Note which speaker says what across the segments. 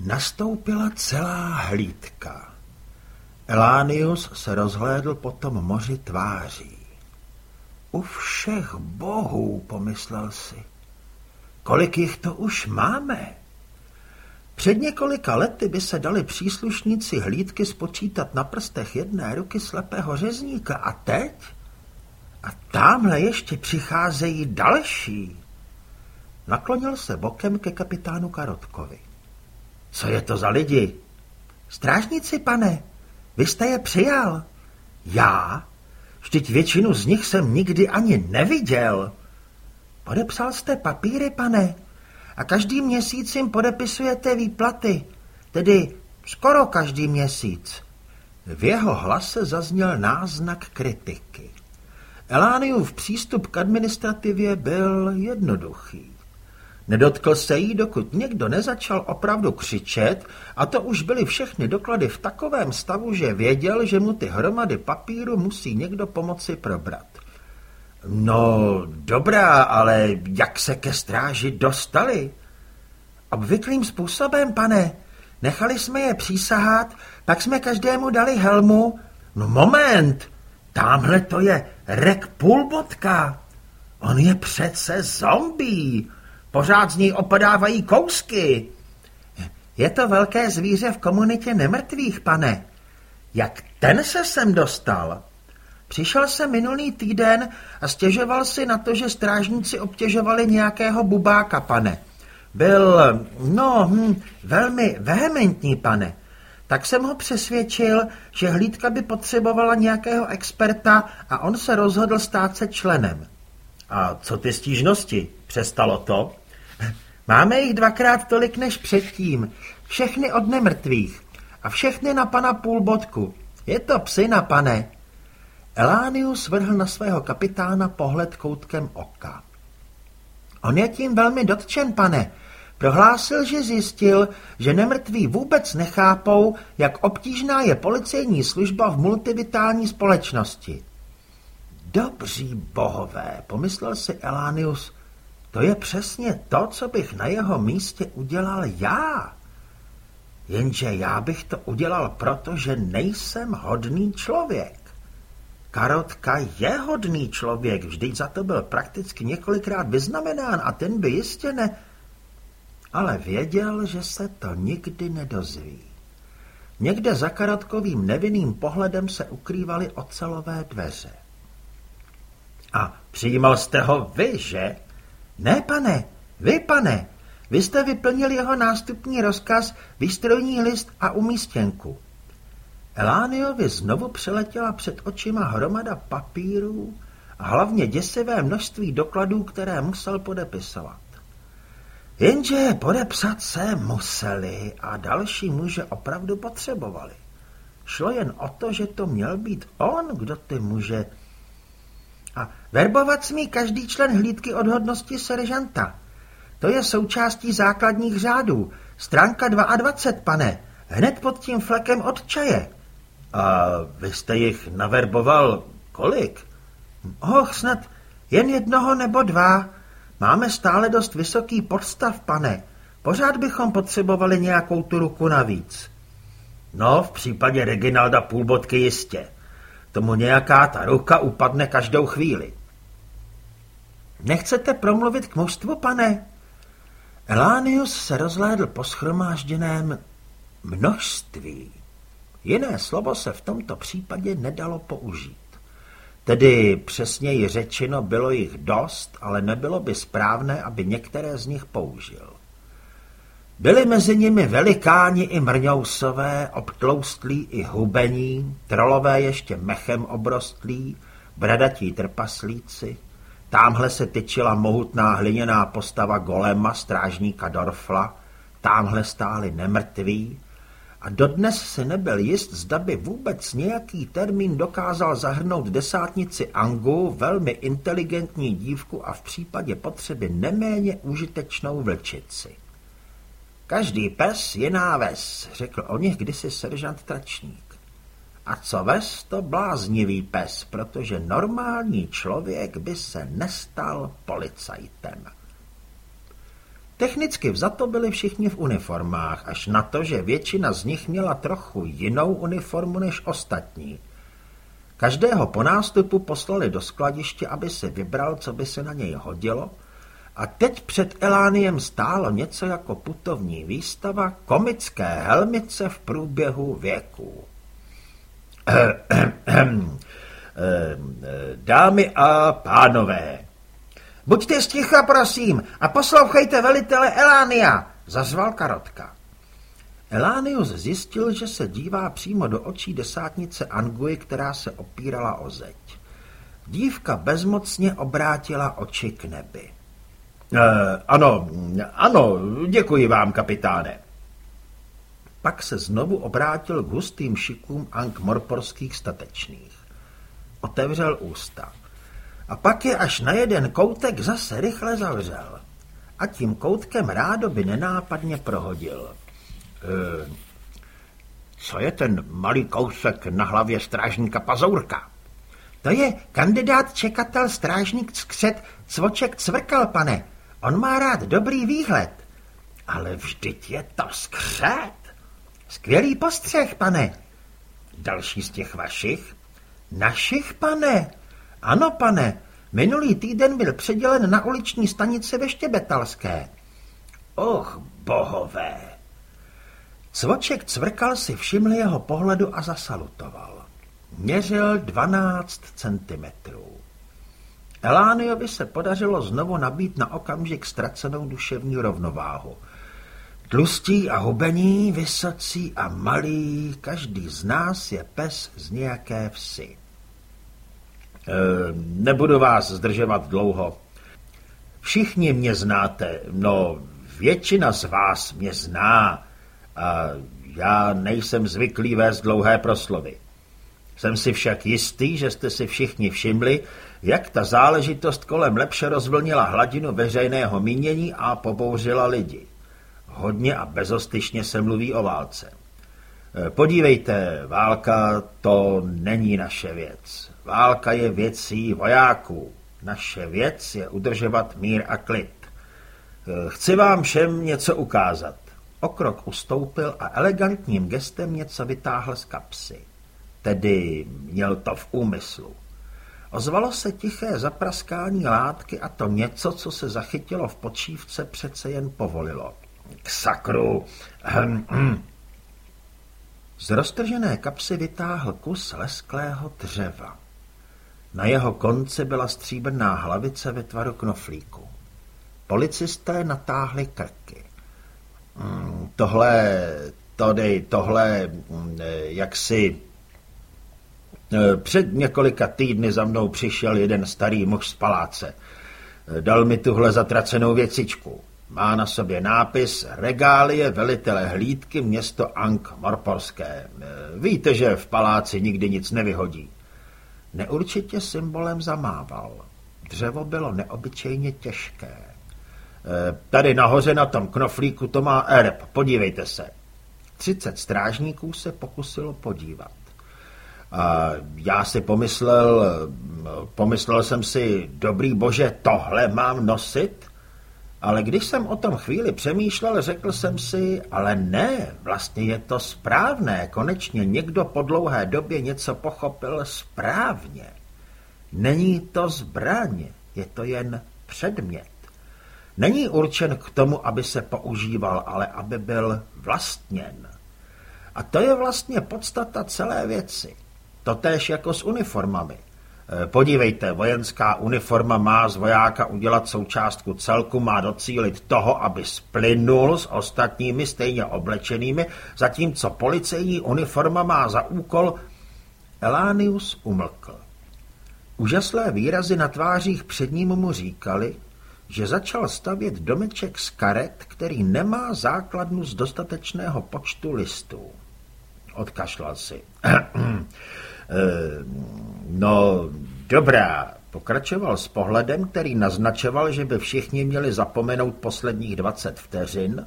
Speaker 1: Nastoupila celá hlídka. Elánius se rozhlédl po tom moři tváří. U všech bohů, pomyslel si. Kolik jich to už máme? Před několika lety by se dali příslušníci hlídky spočítat na prstech jedné ruky slepého řezníka a teď? A tamhle ještě přicházejí další. Naklonil se bokem ke kapitánu Karotkovi. Co je to za lidi? Strážníci, pane, vy jste je přijal. Já? Vždyť většinu z nich jsem nikdy ani neviděl. Podepsal jste papíry, pane, a každý měsíc jim podepisujete výplaty, tedy skoro každý měsíc. V jeho hlase zazněl náznak kritiky. Elániův přístup k administrativě byl jednoduchý. Nedotkl se jí, dokud někdo nezačal opravdu křičet a to už byly všechny doklady v takovém stavu, že věděl, že mu ty hromady papíru musí někdo pomoci probrat. No, dobrá, ale jak se ke stráži dostali? Obvyklým způsobem, pane. Nechali jsme je přísahat, pak jsme každému dali helmu. No moment, tamhle to je Rek Pulbotka. On je přece zombie. Pořád z ní opadávají kousky. Je to velké zvíře v komunitě nemrtvých, pane. Jak ten se sem dostal? Přišel jsem minulý týden a stěžoval si na to, že strážníci obtěžovali nějakého bubáka, pane. Byl, no, hm, velmi vehementní, pane. Tak jsem ho přesvědčil, že hlídka by potřebovala nějakého experta a on se rozhodl stát se členem. A co ty stížnosti? Přestalo to? Máme jich dvakrát tolik než předtím. Všechny od nemrtvých. A všechny na pana půlbodku. Je to psina, pane. Elánius vrhl na svého kapitána pohled koutkem oka. On je tím velmi dotčen, pane. Prohlásil, že zjistil, že nemrtví vůbec nechápou, jak obtížná je policejní služba v multivitální společnosti. Dobří bohové, pomyslel si Elánius, to je přesně to, co bych na jeho místě udělal já. Jenže já bych to udělal proto, že nejsem hodný člověk. Karotka je hodný člověk, vždyť za to byl prakticky několikrát vyznamenán a ten by jistě ne... Ale věděl, že se to nikdy nedozví. Někde za Karotkovým nevinným pohledem se ukrývaly ocelové dveře. A přijímal jste ho vy, že? Ne, pane, vy, pane, vy jste vyplnil jeho nástupní rozkaz, výstrojní list a umístěnku. Elániovi znovu přeletěla před očima hromada papírů a hlavně děsivé množství dokladů, které musel podepisovat. Jenže podepsat se museli a další muže opravdu potřebovali. Šlo jen o to, že to měl být on, kdo ty muže... A verbovat smí každý člen hlídky odhodnosti seržanta. To je součástí základních řádů. Stránka 22, pane. Hned pod tím flekem od čaje. A vy jste jich naverboval kolik? Och, snad jen jednoho nebo dva. Máme stále dost vysoký podstav, pane. Pořád bychom potřebovali nějakou tu ruku navíc. No, v případě Reginalda půlbodky jistě. Tomu nějaká ta ruka upadne každou chvíli. Nechcete promluvit k mužstvu, pane? Elánius se rozhlédl po schromážděném množství. Jiné slovo se v tomto případě nedalo použít. Tedy přesněji řečeno bylo jich dost, ale nebylo by správné, aby některé z nich použil. Byli mezi nimi velikáni i mrňousové, obtloustlí i hubení, trolové ještě mechem obrostlí, bradatí trpaslíci. Támhle se tyčila mohutná hliněná postava golema strážníka Dorfla, támhle stáli nemrtví, a dodnes si nebyl jist, zda by vůbec nějaký termín dokázal zahrnout desátnici Angu, velmi inteligentní dívku a v případě potřeby neméně užitečnou vlčici. Každý pes je náves, řekl o nich kdysi seržant Tračník. A co ves, to bláznivý pes, protože normální člověk by se nestal policajtem. Technicky vzato byli všichni v uniformách, až na to, že většina z nich měla trochu jinou uniformu než ostatní. Každého po nástupu poslali do skladiště, aby si vybral, co by se na něj hodilo, a teď před Elániem stálo něco jako putovní výstava komické helmice v průběhu věků. Dámy a pánové, buďte sticha, prosím, a poslouchejte velitele Elánia, zazval Karotka. Elánius zjistil, že se dívá přímo do očí desátnice Anguy, která se opírala o zeď. Dívka bezmocně obrátila oči k nebi. E, ano, ano, děkuji vám, kapitáne. Pak se znovu obrátil k hustým šikům ankmorporských statečných. Otevřel ústa. A pak je až na jeden koutek zase rychle zavřel. A tím koutkem rádoby nenápadně prohodil. E, co je ten malý kousek na hlavě strážníka Pazourka? To je kandidát čekatel strážník skřet Cvoček Cvrkal, pane. On má rád dobrý výhled. Ale vždyť je to skřet. Skvělý postřeh, pane. Další z těch vašich? Našich, pane. Ano, pane. Minulý týden byl předělen na uliční stanici ve Štěbetalské. Och, bohové. Cvoček cvrkal si všiml jeho pohledu a zasalutoval. Měřil 12 centimetrů. Elániovi se podařilo znovu nabít na okamžik ztracenou duševní rovnováhu. Tlustí a hubení, vysocí a malý, každý z nás je pes z nějaké vsi. E, nebudu vás zdržovat dlouho. Všichni mě znáte, no většina z vás mě zná a já nejsem zvyklý vést dlouhé proslovy. Jsem si však jistý, že jste si všichni všimli, jak ta záležitost kolem lepše rozvlnila hladinu veřejného mínění a pobouřila lidi. Hodně a bezostyšně se mluví o válce. E, podívejte, válka to není naše věc. Válka je věcí vojáků. Naše věc je udržovat mír a klid. E, chci vám všem něco ukázat. Okrok ustoupil a elegantním gestem něco vytáhl z kapsy. Tedy měl to v úmyslu. Ozvalo se tiché zapraskání látky a to něco, co se zachytilo v počívce, přece jen povolilo. K sakru! Z roztržené kapsy vytáhl kus lesklého dřeva. Na jeho konci byla stříbrná hlavice ve tvaru knoflíku. Policisté natáhli krky. Hmm, tohle, tady, tohle, hmm, jak si Eh, před několika týdny za mnou přišel jeden starý muž z paláce. Eh, dal mi tuhle zatracenou věcičku. Má na sobě nápis Regálie velitele hlídky město Ankh Morporské. Eh, víte, že v paláci nikdy nic nevyhodí. Neurčitě symbolem zamával. Dřevo bylo neobyčejně těžké. Tady nahoře na tom knoflíku to má erb, podívejte se. Třicet strážníků se pokusilo podívat. A já si pomyslel, pomyslel jsem si, dobrý bože, tohle mám nosit? Ale když jsem o tom chvíli přemýšlel, řekl jsem si, ale ne, vlastně je to správné, konečně někdo po dlouhé době něco pochopil správně. Není to zbraň, je to jen předmět. Není určen k tomu, aby se používal, ale aby byl vlastněn. A to je vlastně podstata celé věci. Totéž jako s uniformami. E, podívejte, vojenská uniforma má z vojáka udělat součástku celku, má docílit toho, aby splynul s ostatními stejně oblečenými, zatímco policejní uniforma má za úkol... Elánius umlkl. Úžaslé výrazy na tvářích před ním mu říkali, že začal stavět domeček z karet, který nemá základnu z dostatečného počtu listů. Odkašlal si. Eh, no, dobrá, pokračoval s pohledem, který naznačoval, že by všichni měli zapomenout posledních 20 vteřin.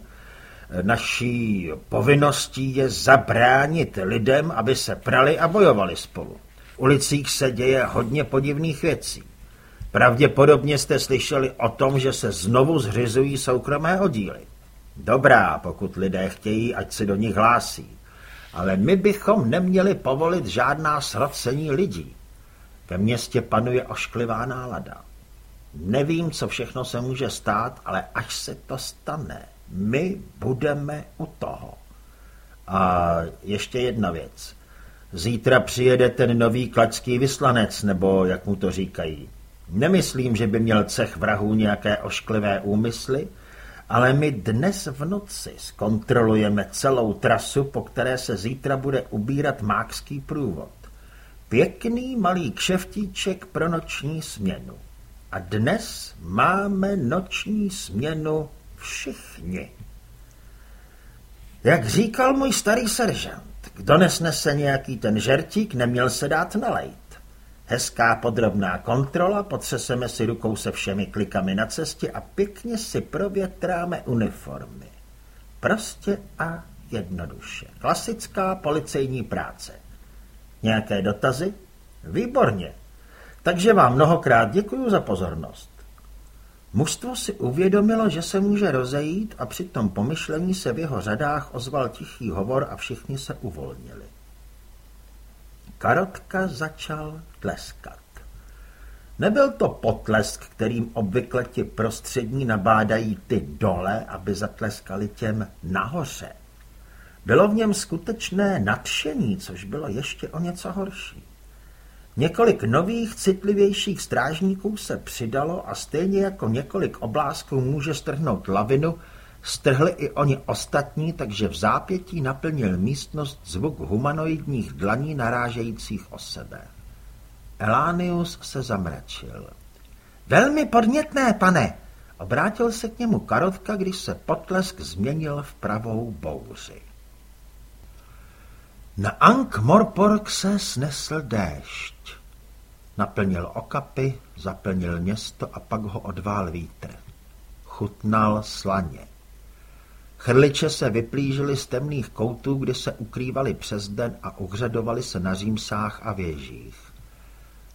Speaker 1: Eh, naší povinností je zabránit lidem, aby se prali a bojovali spolu. V ulicích se děje hodně podivných věcí. Pravděpodobně jste slyšeli o tom, že se znovu zřizují soukromé oddíly. Dobrá, pokud lidé chtějí, ať se do nich hlásí. Ale my bychom neměli povolit žádná srocení lidí. Ve městě panuje ošklivá nálada. Nevím, co všechno se může stát, ale až se to stane, my budeme u toho. A ještě jedna věc. Zítra přijede ten nový klačský vyslanec, nebo jak mu to říkají. Nemyslím, že by měl cech vrahů nějaké ošklivé úmysly, ale my dnes v noci zkontrolujeme celou trasu, po které se zítra bude ubírat mákský průvod. Pěkný malý kšeftíček pro noční směnu. A dnes máme noční směnu všichni. Jak říkal můj starý seržant, kdo nesnese nějaký ten žertík, neměl se dát nalejt. Hezká podrobná kontrola, potřeseme si rukou se všemi klikami na cestě a pěkně si provětráme uniformy. Prostě a jednoduše. Klasická policejní práce. Nějaké dotazy? Výborně. Takže vám mnohokrát děkuji za pozornost. Mužstvo si uvědomilo, že se může rozejít a při tom pomyšlení se v jeho řadách ozval tichý hovor a všichni se uvolnili. Karotka začal tleskat. Nebyl to potlesk, kterým obvykle ti prostřední nabádají ty dole, aby zatleskali těm nahoře. Bylo v něm skutečné nadšení, což bylo ještě o něco horší. Několik nových, citlivějších strážníků se přidalo a stejně jako několik oblásků může strhnout lavinu, strhli i oni ostatní, takže v zápětí naplnil místnost zvuk humanoidních dlaní narážejících o sebe. Elánius se zamračil. Velmi podnětné, pane! Obrátil se k němu Karotka, když se potlesk změnil v pravou bouři. Na Ankh Morpork se snesl déšť. Naplnil okapy, zaplnil město a pak ho odvál vítr. Chutnal slaně. Chrliče se vyplížily z temných koutů, kde se ukrývali přes den a uhřadovali se na římsách a věžích.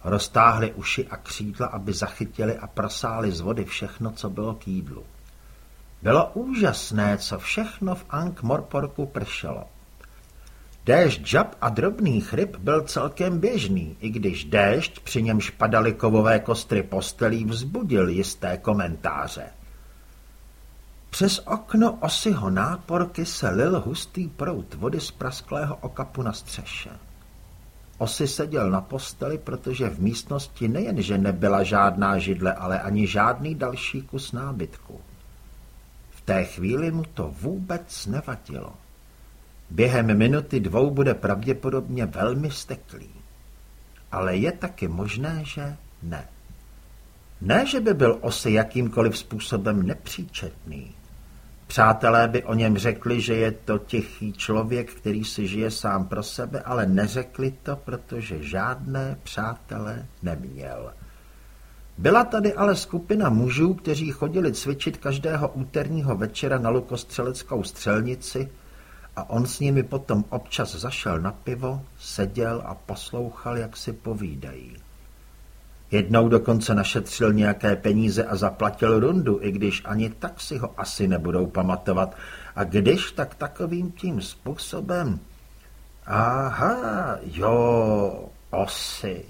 Speaker 1: Roztáhli uši a křídla, aby zachytili a prosáli z vody všechno, co bylo k jídlu. Bylo úžasné, co všechno v Ankh Morporku pršelo. Déšť žab a drobných ryb byl celkem běžný, i když déšť, při němž padaly kovové kostry postelí, vzbudil jisté komentáře. Přes okno osyho náporky se lil hustý prout vody z prasklého okapu na střeše. Osy seděl na posteli, protože v místnosti nejenže nebyla žádná židle, ale ani žádný další kus nábytku. V té chvíli mu to vůbec nevadilo. Během minuty dvou bude pravděpodobně velmi steklý. Ale je taky možné, že ne. Ne, že by byl osy jakýmkoliv způsobem nepříčetný. Přátelé by o něm řekli, že je to tichý člověk, který si žije sám pro sebe, ale neřekli to, protože žádné přátelé neměl. Byla tady ale skupina mužů, kteří chodili cvičit každého úterního večera na lukostřeleckou střelnici a on s nimi potom občas zašel na pivo, seděl a poslouchal, jak si povídají. Jednou dokonce našetřil nějaké peníze a zaplatil rundu, i když ani tak si ho asi nebudou pamatovat. A když, tak takovým tím způsobem. Aha, jo, osy.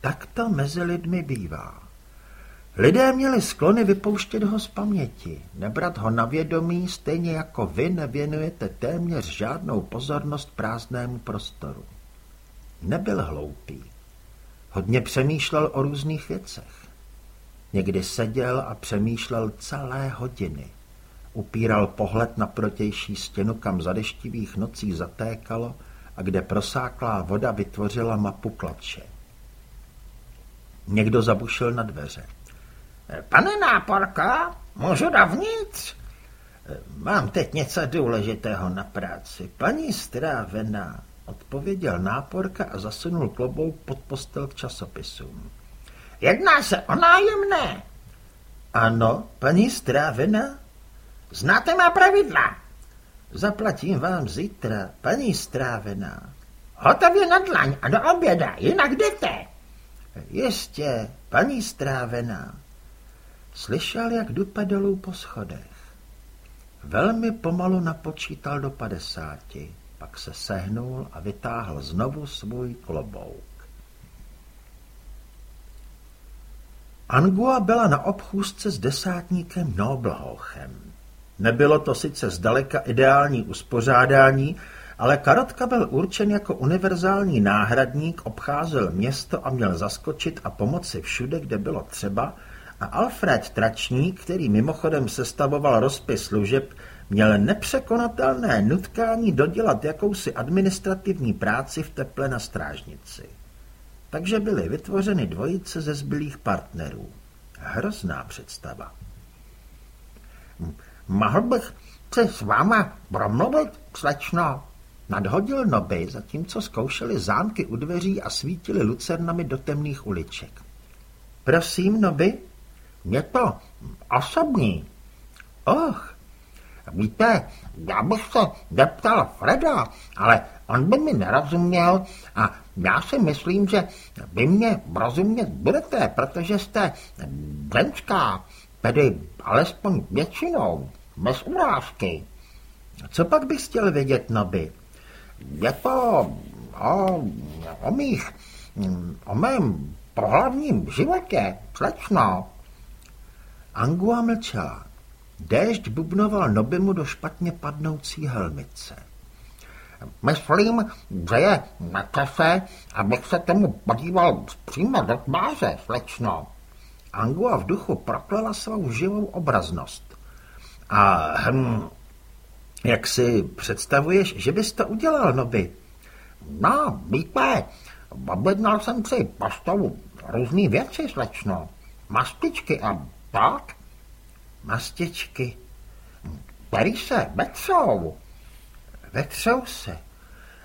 Speaker 1: Tak to mezi lidmi bývá. Lidé měli sklony vypouštět ho z paměti, nebrat ho na vědomí, stejně jako vy nevěnujete téměř žádnou pozornost prázdnému prostoru. Nebyl hloupý. Hodně přemýšlel o různých věcech. Někdy seděl a přemýšlel celé hodiny. Upíral pohled na protější stěnu, kam za deštivých nocí zatékalo a kde prosáklá voda vytvořila mapu klače. Někdo zabušil na dveře. Pane náporko, můžu dovnitř? Mám teď něco důležitého na práci. Paní strávená, odpověděl náporka a zasunul klobouk pod postel k časopisům. Jedná se o nájemné. Ano, paní strávená. Znáte má pravidla. Zaplatím vám zítra, paní strávená. Hotově na dlaň a do oběda, jinak jdete. Jistě, paní strávená. Slyšel, jak dupe dolů po schodech. Velmi pomalu napočítal do padesáti, pak se sehnul a vytáhl znovu svůj klobouk. Angua byla na obchůzce s desátníkem Noblhochem. Nebylo to sice zdaleka ideální uspořádání, ale Karotka byl určen jako univerzální náhradník, obcházel město a měl zaskočit a pomoci všude, kde bylo třeba, a Alfred Tračník, který mimochodem sestavoval rozpis služeb, měl nepřekonatelné nutkání dodělat jakousi administrativní práci v teple na strážnici. Takže byly vytvořeny dvojice ze zbylých partnerů. Hrozná představa.
Speaker 2: Mohl bych se s váma promluvit, slečno?
Speaker 1: Nadhodil noby, zatímco zkoušeli zámky u dveří a svítili lucernami do temných uliček. Prosím, noby?
Speaker 2: Je to osobní.
Speaker 1: Och,
Speaker 2: víte, já bych se zeptal Freda, ale on by mi nerozuměl a já si myslím, že vy mě rozumět budete, protože jste ženská, tedy alespoň většinou, bez urážky.
Speaker 1: Co pak bych chtěl vědět, Noby?
Speaker 2: Je to o, o mých, o mém pohlavním životě, slečno.
Speaker 1: Angua mlčela. Déšť bubnoval Nobimu do špatně padnoucí helmice.
Speaker 2: Myslím, že je na čase, abych se tomu podíval přímo do tváře, slečno.
Speaker 1: Angua v duchu proklela svou živou obraznost. A hm, jak si představuješ, že bys to udělal, Noby?
Speaker 2: No, víte, objednal jsem si postavu různý věci, slečno. Mastičky a tak.
Speaker 1: Mastičky.
Speaker 2: Který se vetřou.
Speaker 1: Vetřou se.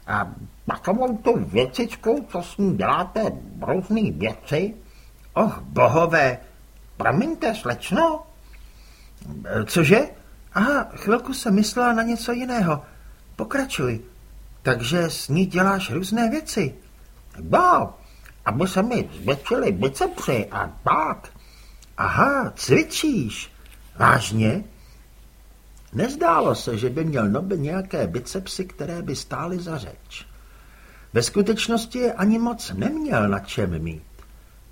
Speaker 2: A takovou tu věcičku, co s ní děláte různý věci.
Speaker 1: Och, bohové.
Speaker 2: Promiňte, slečno.
Speaker 1: Cože? Aha, chvilku jsem myslela na něco jiného. Pokračuj. Takže s ní děláš různé věci.
Speaker 2: No, aby se mi zvětšily bicepsy a tak.
Speaker 1: Aha, cvičíš. Vážně? Nezdálo se, že by měl Nobe nějaké bicepsy, které by stály za řeč. Ve skutečnosti je ani moc neměl na čem mít.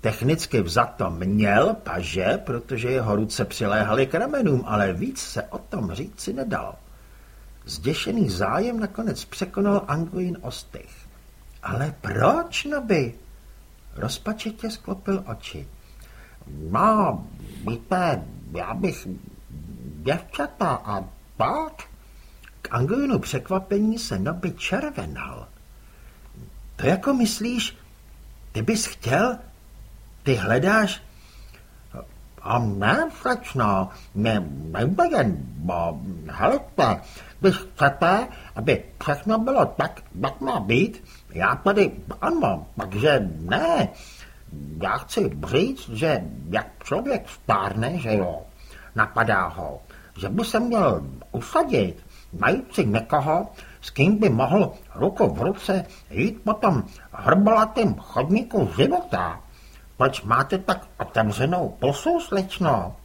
Speaker 1: Technicky vzato měl paže, protože jeho ruce přiléhaly k ramenům, ale víc se o tom říci nedal. Zděšený zájem nakonec překonal Anguin ostych. Ale proč, Noby? Rozpačitě sklopil oči.
Speaker 2: No, víte, já bych děvčata a tak.
Speaker 1: K Anguinu překvapení se Noby červenal. To jako myslíš, ty bys chtěl, ty hledáš...
Speaker 2: A ne, slečno, ne, nebude, bo, helejte, když chcete, aby všechno bylo tak, jak má být, já tady ano, takže ne. Já chci říct, že jak člověk stárne, že jo, napadá ho, že by se měl usadit, najít si někoho, s kým by mohl ruku v ruce jít po tom hrbolatém chodníku života. Proč máte tak otevřenou pusu, slečno?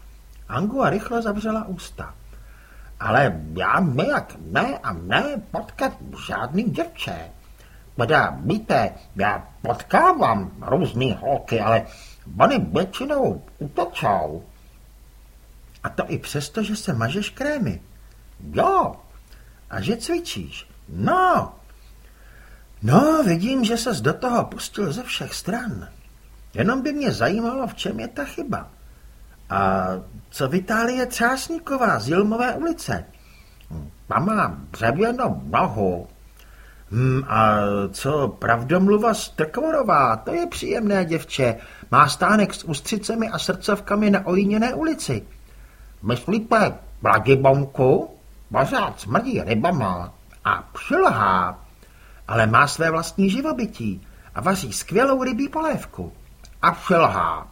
Speaker 1: Angua rychle zavřela ústa.
Speaker 2: Ale já nějak ne a ne potkat žádný děvče. Teda, víte, já potkávám různý holky, ale oni většinou utečou.
Speaker 1: A to i přesto, že se mažeš krémy.
Speaker 2: Jo.
Speaker 1: A že cvičíš.
Speaker 2: No.
Speaker 1: No, vidím, že ses do toho pustil ze všech stran. Jenom by mě zajímalo, v čem je ta chyba. A co Vitálie Třásníková z Jilmové ulice?
Speaker 2: Ta má břevěno nohu.
Speaker 1: Hmm, a co pravdomluva Strkvorová, to je příjemné děvče. Má stánek s ústřicemi a srdcovkami na ojíněné ulici.
Speaker 2: Myslíte Vladibonku? Pořád smrdí rybama a přilhá.
Speaker 1: Ale má své vlastní živobytí a vaří skvělou rybí polévku.
Speaker 2: A přilhá.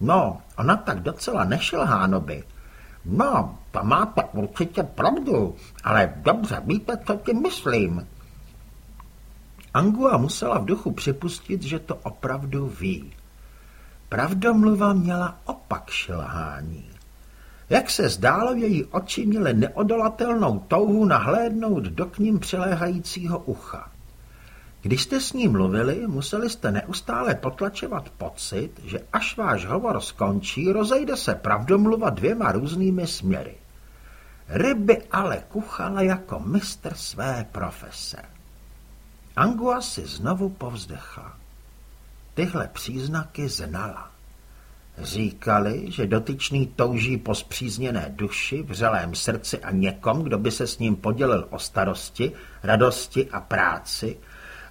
Speaker 1: No, ona tak docela nešilhá, noby.
Speaker 2: No, to máte určitě pravdu, ale dobře víte, co tím myslím.
Speaker 1: Angua musela v duchu připustit, že to opravdu ví. pravdomluva měla opak šilhání. Jak se zdálo, její oči měly neodolatelnou touhu nahlédnout do k ním přiléhajícího ucha. Když jste s ní mluvili, museli jste neustále potlačovat pocit, že až váš hovor skončí, rozejde se pravdomluva dvěma různými směry. Ryby ale kuchala jako mistr své profese. Angua si znovu povzdechla. Tyhle příznaky znala. Říkali, že dotyčný touží po zpřízněné duši, vřelém srdci a někom, kdo by se s ním podělil o starosti, radosti a práci,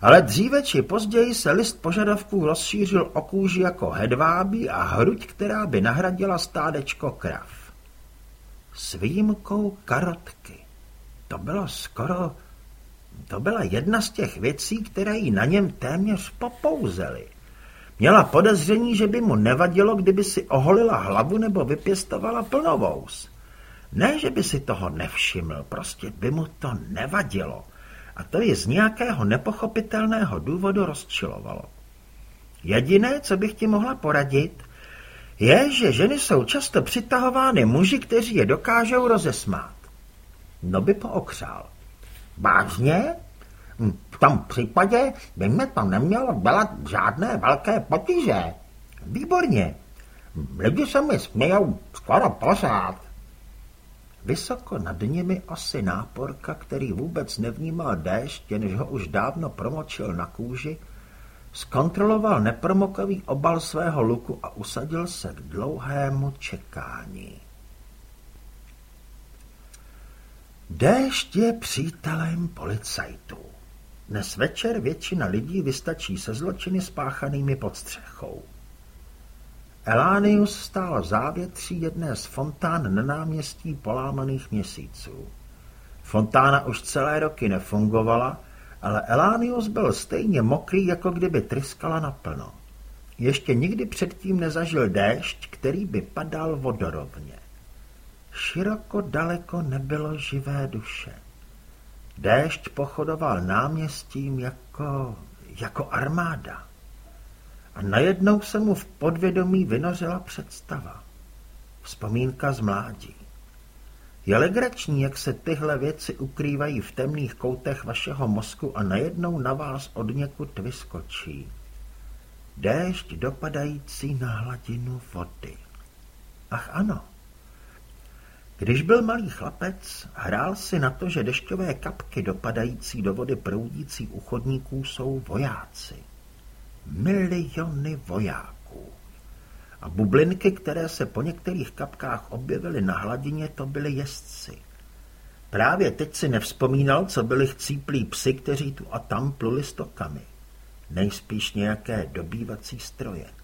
Speaker 1: ale dříve či později se list požadavků rozšířil o kůži jako hedvábí a hruď, která by nahradila stádečko krav. S výjimkou karotky. To bylo skoro... To byla jedna z těch věcí, které jí na něm téměř popouzely. Měla podezření, že by mu nevadilo, kdyby si oholila hlavu nebo vypěstovala plnovous. Ne, že by si toho nevšiml, prostě by mu to nevadilo. A to je z nějakého nepochopitelného důvodu rozčilovalo. Jediné, co bych ti mohla poradit, je, že ženy jsou často přitahovány muži, kteří je dokážou rozesmát. No by pookřál. Vážně? Hm, v tom případě by mě to nemělo dělat žádné velké potíže. Výborně. Lidi se mi smějou skoro pořád. Vysoko nad nimi asi náporka, který vůbec nevnímal déšť, jenž ho už dávno promočil na kůži, zkontroloval nepromokavý obal svého luku a usadil se k dlouhému čekání. Déšť je přítelem policajtů. Dnes večer většina lidí vystačí se zločiny spáchanými pod střechou. Elánius stál v závětří jedné z fontán na náměstí polámaných měsíců. Fontána už celé roky nefungovala, ale Elánius byl stejně mokrý, jako kdyby tryskala naplno. Ještě nikdy předtím nezažil déšť, který by padal vodorovně. Široko daleko nebylo živé duše. Déšť pochodoval náměstím jako, jako armáda. A najednou se mu v podvědomí vynořila představa. Vzpomínka z mládí. Je legrační, jak se tyhle věci ukrývají v temných koutech vašeho mozku a najednou na vás od někud vyskočí. Déšť dopadající na hladinu vody. Ach ano. Když byl malý chlapec, hrál si na to, že dešťové kapky dopadající do vody proudící u chodníků jsou vojáci. Miliony vojáků. A bublinky, které se po některých kapkách objevily na hladině, to byly jezdci. Právě teď si nevzpomínal, co byli chcíplí psy, kteří tu a tam pluli stokami. Nejspíš nějaké dobývací stroje.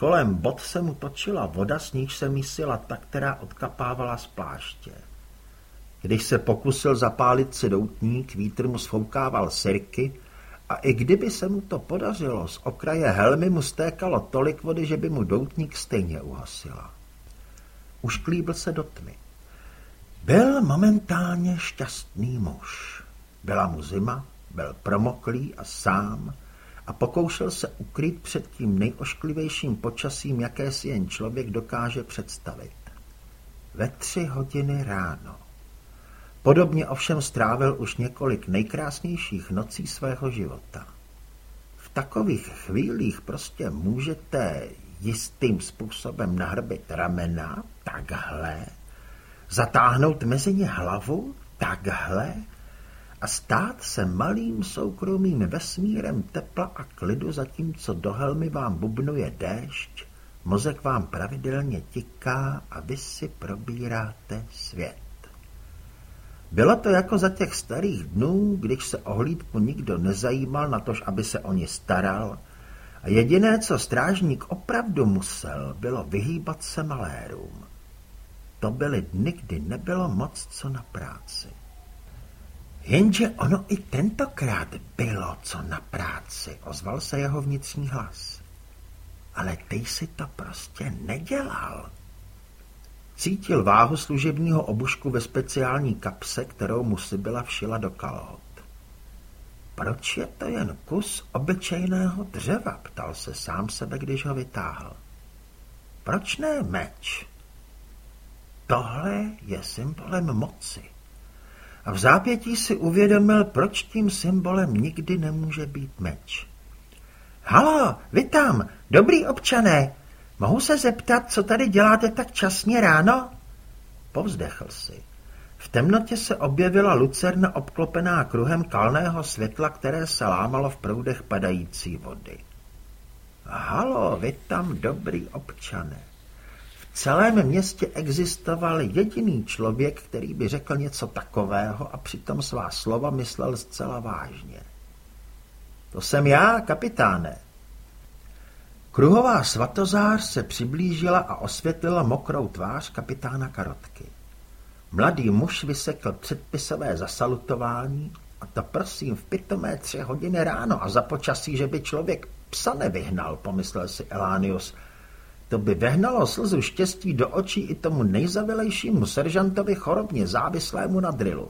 Speaker 1: Kolem bod se mu točila voda, s níž se mísila ta, která odkapávala z pláště. Když se pokusil zapálit si doutník, vítr mu sfoukával sirky a i kdyby se mu to podařilo, z okraje helmy mu stékalo tolik vody, že by mu doutník stejně uhasila. Ušklíbil se do tmy. Byl momentálně šťastný muž. Byla mu zima, byl promoklý a sám a pokoušel se ukrýt před tím nejošklivějším počasím, jaké si jen člověk dokáže představit. Ve tři hodiny ráno. Podobně ovšem strávil už několik nejkrásnějších nocí svého života. V takových chvílích prostě můžete jistým způsobem nahrbit ramena, takhle, zatáhnout mezi ně hlavu, takhle, a stát se malým soukromým vesmírem tepla a klidu, zatímco do helmy vám bubnuje déšť, mozek vám pravidelně tiká a vy si probíráte svět. Bylo to jako za těch starých dnů, když se o hlídku nikdo nezajímal na tož, aby se o ně staral, a jediné, co strážník opravdu musel, bylo vyhýbat se malérům. To byly dny, kdy nebylo moc co na práci. Jenže ono i tentokrát bylo co na práci, ozval se jeho vnitřní hlas. Ale ty si to prostě nedělal. Cítil váhu služebního obušku ve speciální kapse, kterou mu si byla všila do kalhot. proč je to jen kus obyčejného dřeva? Ptal se sám sebe, když ho vytáhl. Proč ne meč? Tohle je symbolem moci. A v zápětí si uvědomil, proč tím symbolem nikdy nemůže být meč. Halo, vy tam, dobrý občané, mohu se zeptat, co tady děláte tak časně ráno? Povzdechl si. V temnotě se objevila lucerna obklopená kruhem kalného světla, které se lámalo v proudech padající vody. Halo, vy tam dobrý občané. Celém městě existoval jediný člověk, který by řekl něco takového a přitom svá slova myslel zcela vážně. To jsem já, kapitáne. Kruhová svatozář se přiblížila a osvětlila mokrou tvář kapitána Karotky. Mladý muž vysekl předpisové zasalutování a to prosím v pitomé tři hodiny ráno a za počasí, že by člověk psa nevyhnal, pomyslel si Elánius. To by vehnalo slzu štěstí do očí i tomu nejzavilejšímu seržantovi chorobně závislému na drilu.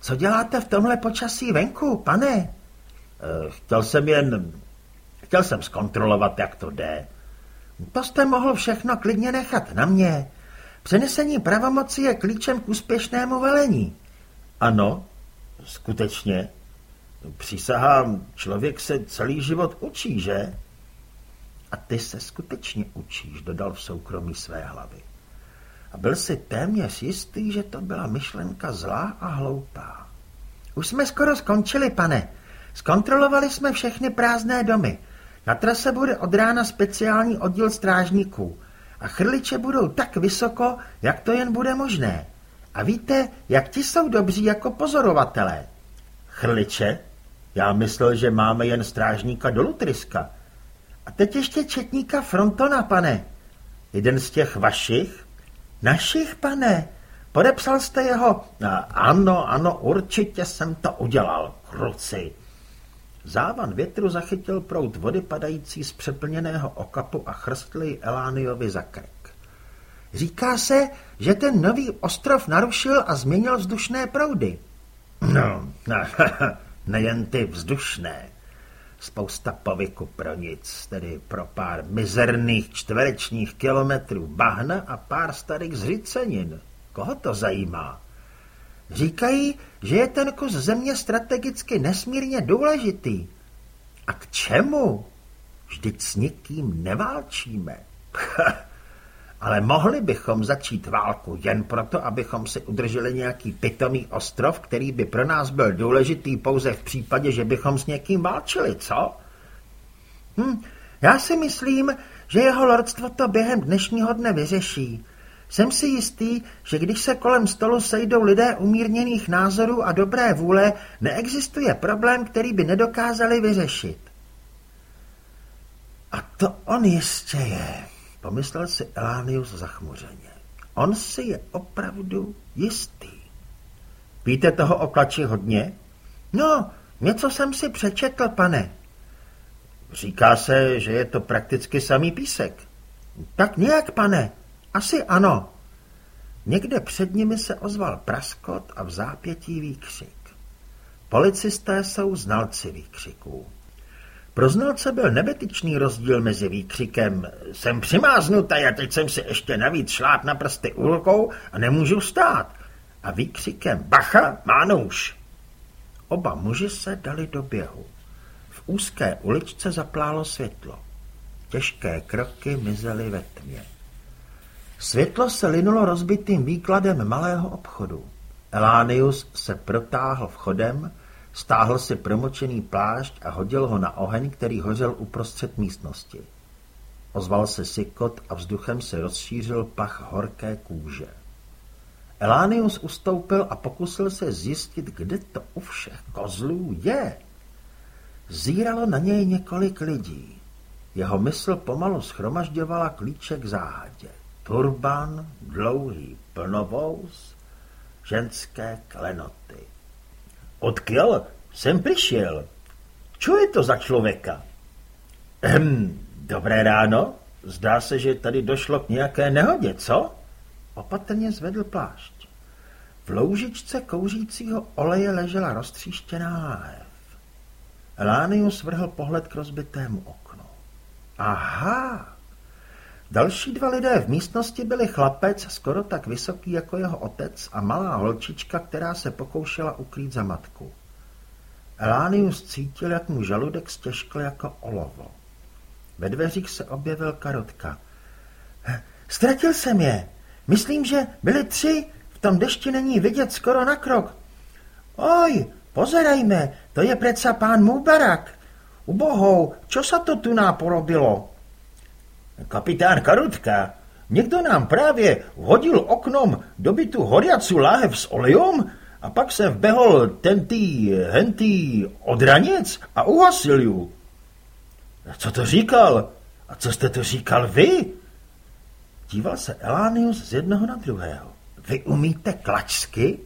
Speaker 1: Co děláte v tomhle počasí venku, pane? Eh, chtěl jsem jen... Chtěl jsem zkontrolovat, jak to jde. To jste mohl všechno klidně nechat na mě. Přenesení pravomoci je klíčem k úspěšnému velení. Ano, skutečně. Přísahám, člověk se celý život učí, že? A ty se skutečně učíš, dodal v soukromí své hlavy. A byl si téměř jistý, že to byla myšlenka zlá a hloupá. Už jsme skoro skončili, pane. Zkontrolovali jsme všechny prázdné domy. Na trase bude od rána speciální oddíl strážníků a chrliče budou tak vysoko, jak to jen bude možné. A víte, jak ti jsou dobří jako pozorovatelé? Chrliče? Já myslel, že máme jen strážníka do Lutriska. A teď ještě četníka Frontona, pane. Jeden z těch vašich? Našich, pane. Podepsal jste jeho? A ano, ano, určitě jsem to udělal, kruci. Závan větru zachytil prout vody padající z přeplněného okapu a chrstl ji Elániovi za krk. Říká se, že ten nový ostrov narušil a změnil vzdušné proudy. No, nejen ty vzdušné. Spousta povyku pro nic, tedy pro pár mizerných čtverečních kilometrů bahna a pár starých zřicenin. Koho to zajímá? Říkají, že je ten kus země strategicky nesmírně důležitý. A k čemu? Vždyť s nikým neválčíme. Ale mohli bychom začít válku jen proto, abychom si udrželi nějaký pitomý ostrov, který by pro nás byl důležitý pouze v případě, že bychom s někým válčili, co? Hm, já si myslím, že jeho lordstvo to během dnešního dne vyřeší. Jsem si jistý, že když se kolem stolu sejdou lidé umírněných názorů a dobré vůle, neexistuje problém, který by nedokázali vyřešit. A to on jistě je, pomyslel si Elánius zachmuřeně. On si je opravdu jistý. Víte toho o klači hodně? No, něco jsem si přečetl, pane. Říká se, že je to prakticky samý písek. Tak nějak, pane. Asi ano. Někde před nimi se ozval praskot a v zápětí výkřik. Policisté jsou znalci výkřiků. Pro znalce byl nebetyčný rozdíl mezi výkřikem jsem přimáznutý a teď jsem si ještě navíc šláp na prsty úlkou a nemůžu stát a výkřikem bacha, má nůž. Oba muži se dali do běhu. V úzké uličce zaplálo světlo. Těžké kroky mizely ve tmě. Světlo se linulo rozbitým výkladem malého obchodu. Elánius se protáhl vchodem, stáhl si promočený plášť a hodil ho na oheň, který hořel uprostřed místnosti. Ozval se sykot a vzduchem se rozšířil pach horké kůže. Elánius ustoupil a pokusil se zjistit, kde to u všech kozlů je. Zíralo na něj několik lidí. Jeho mysl pomalu schromažďovala klíče k záhadě turban, dlouhý plnovous, ženské klenoty. Odkiaľ jsem přišel? Co je to za člověka? Ehm, dobré ráno. Zdá se, že tady došlo k nějaké nehodě, co? Opatrně zvedl plášť. V loužičce kouřícího oleje ležela roztříštěná láhev. Elánius vrhl pohled k rozbitému oknu. Aha! Další dva lidé v místnosti byli chlapec, skoro tak vysoký jako jeho otec a malá holčička, která se pokoušela ukrýt za matku. Elánius cítil, jak mu žaludek stěžkl jako olovo. Ve dveřích se objevil karotka. Ztratil jsem je. Myslím, že byli tři. V tom dešti není vidět skoro na krok. Oj, pozerajme, to je preca pán Mubarak. Ubohou, čo sa to tu náporobilo?
Speaker 2: Kapitán Karutka, někdo nám právě hodil oknom do bytu horiacu láhev s olejom a pak se vbehol tentý, hentý odranec a uhasil ju. Co to říkal? A co jste to říkal vy? Díval se Elánius z jednoho na druhého. Vy umíte klačsky?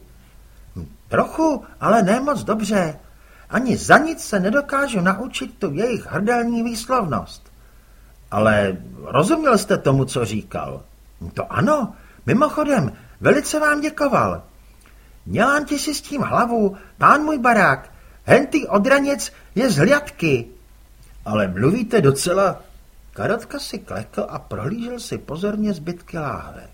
Speaker 1: Hm, trochu, ale ne moc dobře. Ani za nic se nedokážu naučit tu jejich hrdelní výslovnost.
Speaker 2: Ale rozuměl jste tomu, co říkal?
Speaker 1: To ano. Mimochodem, velice vám děkoval. Mělám ti si s tím hlavu, pán můj barák. Hentý odraněc je z hliadky.
Speaker 2: Ale mluvíte docela...
Speaker 1: Karotka si klekl a prohlížel si pozorně zbytky láhve.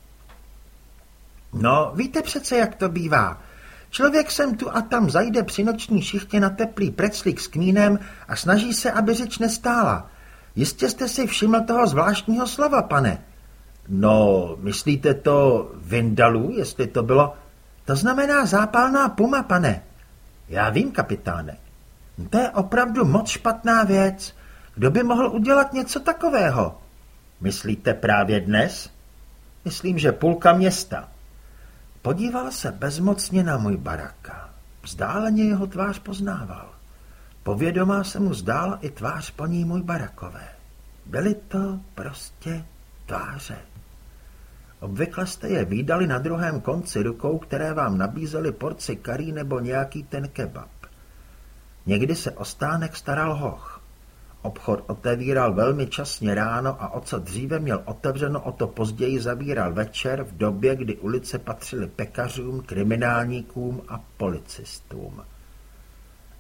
Speaker 1: No, víte přece, jak to bývá. Člověk sem tu a tam zajde při noční šichtě na teplý preclík s kmínem a snaží se, aby řeč nestála. Jistě jste si všiml toho zvláštního slova, pane.
Speaker 2: No, myslíte to Vindalu, jestli to bylo...
Speaker 1: To znamená zápalná puma, pane.
Speaker 2: Já vím, kapitáne.
Speaker 1: To je opravdu moc špatná věc. Kdo by mohl udělat něco takového?
Speaker 2: Myslíte právě dnes? Myslím, že půlka města.
Speaker 1: Podíval se bezmocně na můj baraka. Vzdáleně jeho tvář poznával. Povědomá se mu zdála i tvář po ní můj barakové. Byly to prostě tváře. Obvykle jste je výdali na druhém konci rukou, které vám nabízely porci karí nebo nějaký ten kebab. Někdy se o stánek staral hoch. Obchod otevíral velmi časně ráno a o co dříve měl otevřeno, o to později zavíral večer v době, kdy ulice patřily pekařům, kriminálníkům a policistům.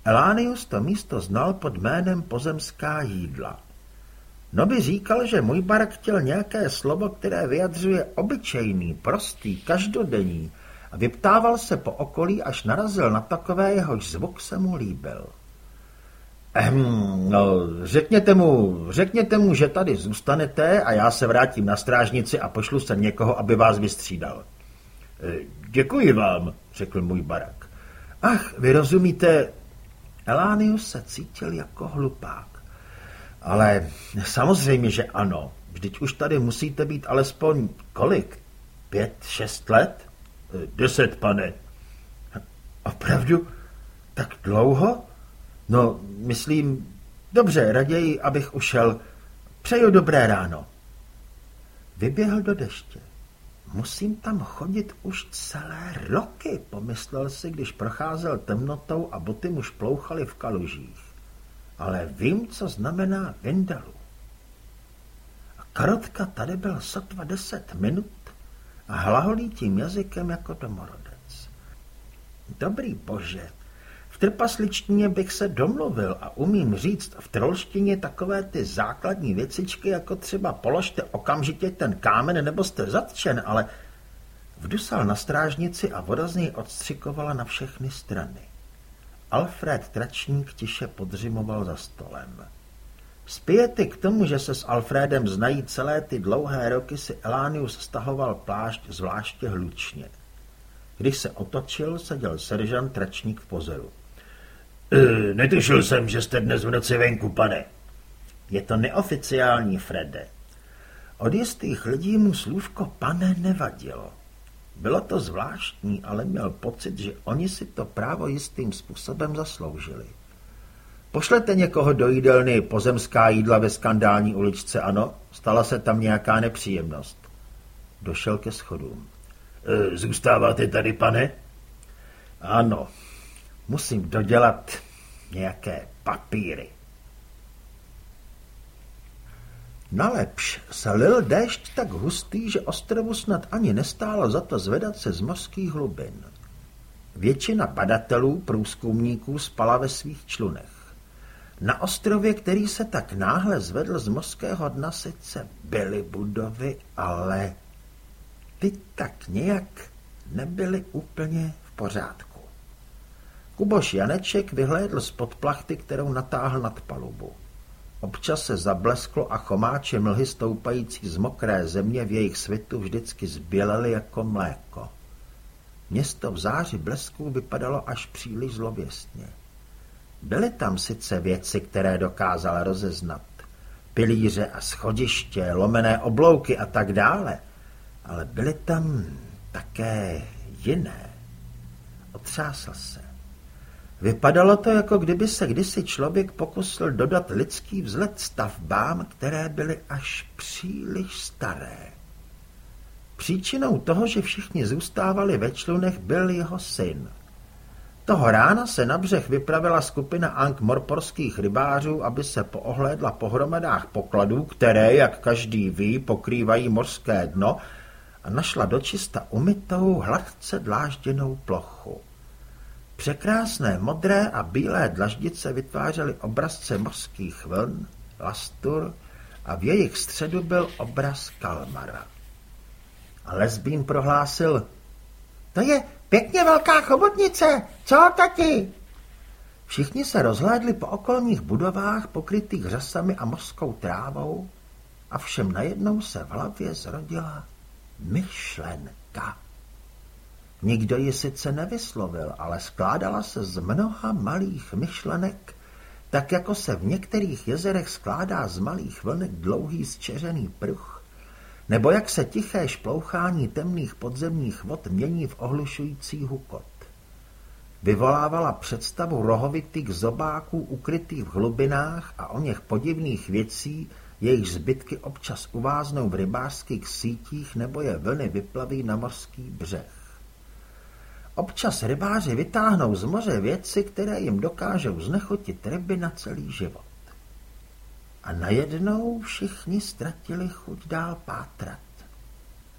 Speaker 1: Elánius to místo znal pod jménem pozemská jídla. No by říkal, že můj barak chtěl nějaké slovo, které vyjadřuje obyčejný, prostý, každodenní a vyptával se po okolí, až narazil na takové, jehož zvuk se mu líbil.
Speaker 2: Ehm, no, řekněte mu, řekněte mu, že tady zůstanete a já se vrátím na strážnici a pošlu se někoho, aby vás vystřídal. E, děkuji vám, řekl můj barak.
Speaker 1: Ach, vy rozumíte, Elánius se cítil jako hlupák. Ale samozřejmě, že ano. Vždyť už tady musíte být alespoň kolik? Pět, šest let?
Speaker 2: E, deset, pane.
Speaker 1: Opravdu? Tak dlouho? No, myslím, dobře, raději, abych ušel. Přeju dobré ráno. Vyběhl do deště. Musím tam chodit už celé roky, pomyslel si, když procházel temnotou a boty mu šplouchaly v kalužích. Ale vím, co znamená Vindalu. A Karotka tady byl sotva deset minut a hlaholí tím jazykem jako domorodec. Dobrý bože, trpasličtině bych se domluvil a umím říct v trolštině takové ty základní věcičky, jako třeba položte okamžitě ten kámen nebo jste zatčen, ale vdusal na strážnici a voda z něj odstřikovala na všechny strany. Alfred Tračník tiše podřimoval za stolem. Spějety k tomu, že se s Alfredem znají celé ty dlouhé roky, si Elánius stahoval plášť zvláště hlučně. Když se otočil, seděl seržant Tračník v pozoru.
Speaker 2: E, netušil jsem, že jste dnes v noci venku, pane.
Speaker 1: Je to neoficiální, Frede. Od jistých lidí mu slůvko pane nevadilo. Bylo to zvláštní, ale měl pocit, že oni si to právo jistým způsobem zasloužili. Pošlete někoho do jídelny pozemská jídla ve skandální uličce, ano? Stala se tam nějaká nepříjemnost. Došel ke schodům.
Speaker 2: E, zůstáváte tady, pane?
Speaker 1: Ano, Musím dodělat nějaké papíry. Nalepš se lil déšť tak hustý, že ostrovu snad ani nestálo za to zvedat se z mořských hlubin. Většina badatelů, průzkumníků spala ve svých člunech. Na ostrově, který se tak náhle zvedl z mořského dna, sice byly budovy, ale ty tak nějak nebyly úplně v pořádku. Kuboš Janeček vyhlédl spod plachty, kterou natáhl nad palubu. Občas se zablesklo a chomáče mlhy stoupající z mokré země v jejich svitu vždycky zbělely jako mléko. Město v záři blesků vypadalo až příliš zlověstně. Byly tam sice věci, které dokázal rozeznat. Pilíře a schodiště, lomené oblouky a tak dále. Ale byly tam také jiné. Otřásl se. Vypadalo to, jako kdyby se kdysi člověk pokusil dodat lidský vzhled stavbám, které byly až příliš staré. Příčinou toho, že všichni zůstávali ve člunech, byl jeho syn. Toho rána se na břeh vypravila skupina ankmorporských rybářů, aby se poohlédla po hromadách pokladů, které, jak každý ví, pokrývají mořské dno, a našla dočista umytou, hladce dlážděnou plochu. Překrásné modré a bílé dlaždice vytvářely obrazce mořských vln, lastur a v jejich středu byl obraz kalmara. A lesbín prohlásil, to je pěkně velká chobotnice, co tati? Všichni se rozhlédli po okolních budovách pokrytých řasami a mořskou trávou a všem najednou se v hlavě zrodila myšlenka. Nikdo ji sice nevyslovil, ale skládala se z mnoha malých myšlenek, tak jako se v některých jezerech skládá z malých vlnek dlouhý zčeřený pruh, nebo jak se tiché šplouchání temných podzemních vod mění v ohlušující hukot. Vyvolávala představu rohovitých zobáků ukrytých v hlubinách a o něch podivných věcí, jejich zbytky občas uváznou v rybářských sítích nebo je vlny vyplaví na mořský břeh. Občas rybáři vytáhnou z moře věci, které jim dokážou znechotit ryby na celý život. A najednou všichni ztratili chuť dál pátrat.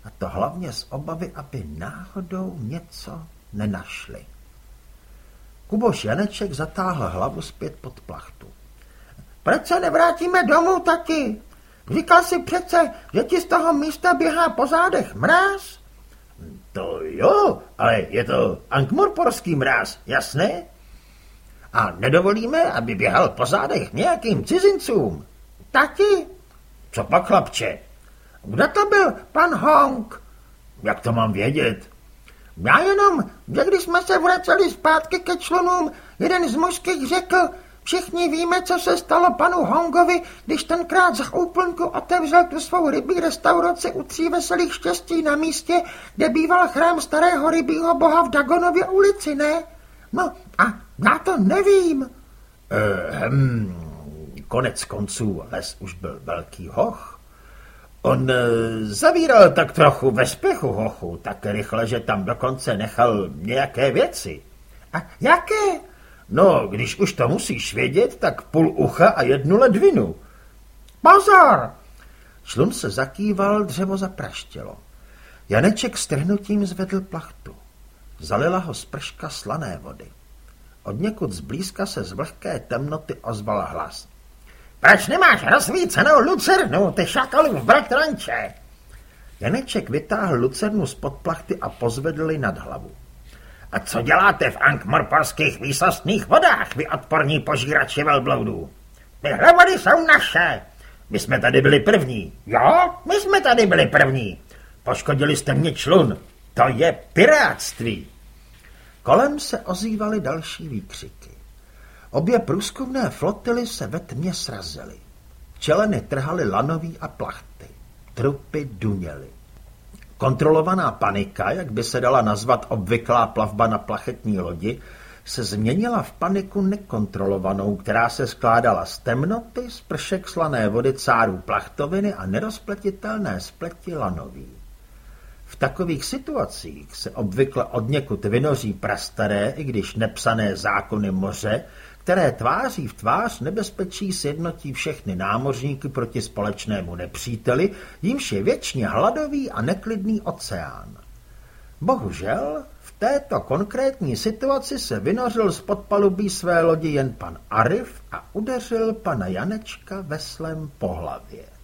Speaker 1: A to hlavně z obavy, aby náhodou něco nenašli. Kuboš Janeček zatáhl hlavu zpět pod plachtu. Proč se nevrátíme domů taky? Říkal si přece, že ti z toho místa běhá po zádech mráz? To jo, ale je to ankmorporský mráz, jasné? A nedovolíme, aby běhal po zádech nějakým cizincům. Tati? Co pak, chlapče? Kdo to byl pan Hong? Jak to mám vědět? Já jenom, že když jsme se vraceli zpátky ke člunům, jeden z mužských řekl, Všichni víme, co se stalo panu Hongovi, když tenkrát za úplnku otevřel tu svou rybí restauraci u tří veselých štěstí na místě, kde býval chrám starého rybího boha v Dagonově ulici, ne? No a já to nevím.
Speaker 2: Ehm, konec konců les už byl velký hoch. On e, zavíral tak trochu ve spěchu hochu, tak rychle, že tam dokonce nechal nějaké věci.
Speaker 1: A jaké?
Speaker 2: No, když už to musíš vědět, tak půl ucha a jednu ledvinu.
Speaker 1: Pozor! Šlun se zakýval, dřevo zapraštělo. Janeček s trhnutím zvedl plachtu. Zalila ho sprška slané vody. Od někud zblízka se z vlhké temnoty ozval hlas. Proč nemáš rozsvícenou lucernu, ty šakalův bratranče? Janeček vytáhl lucernu z pod plachty a pozvedl nad hlavu. A co děláte v ankmorporských výsostných vodách, vy odporní požírači velbloudů? Tyhle vody jsou naše. My jsme tady byli první. Jo, my jsme tady byli první. Poškodili jste mě člun. To je piráctví. Kolem se ozývaly další výkřiky. Obě průzkumné flotily se ve tmě srazily. Čeleny trhaly lanový a plachty. Trupy duněly. Kontrolovaná panika, jak by se dala nazvat obvyklá plavba na plachetní lodi, se změnila v paniku nekontrolovanou, která se skládala z temnoty, z pršek slané vody cárů plachtoviny a nerozpletitelné spleti lanový. V takových situacích se obvykle od někud vynoří prastaré, i když nepsané zákony moře, které tváří v tvář nebezpečí sjednotí všechny námořníky proti společnému nepříteli, jímž je věčně hladový a neklidný oceán. Bohužel v této konkrétní situaci se vynořil z podpalubí své lodi jen pan Arif a udeřil pana Janečka veslem po hlavě.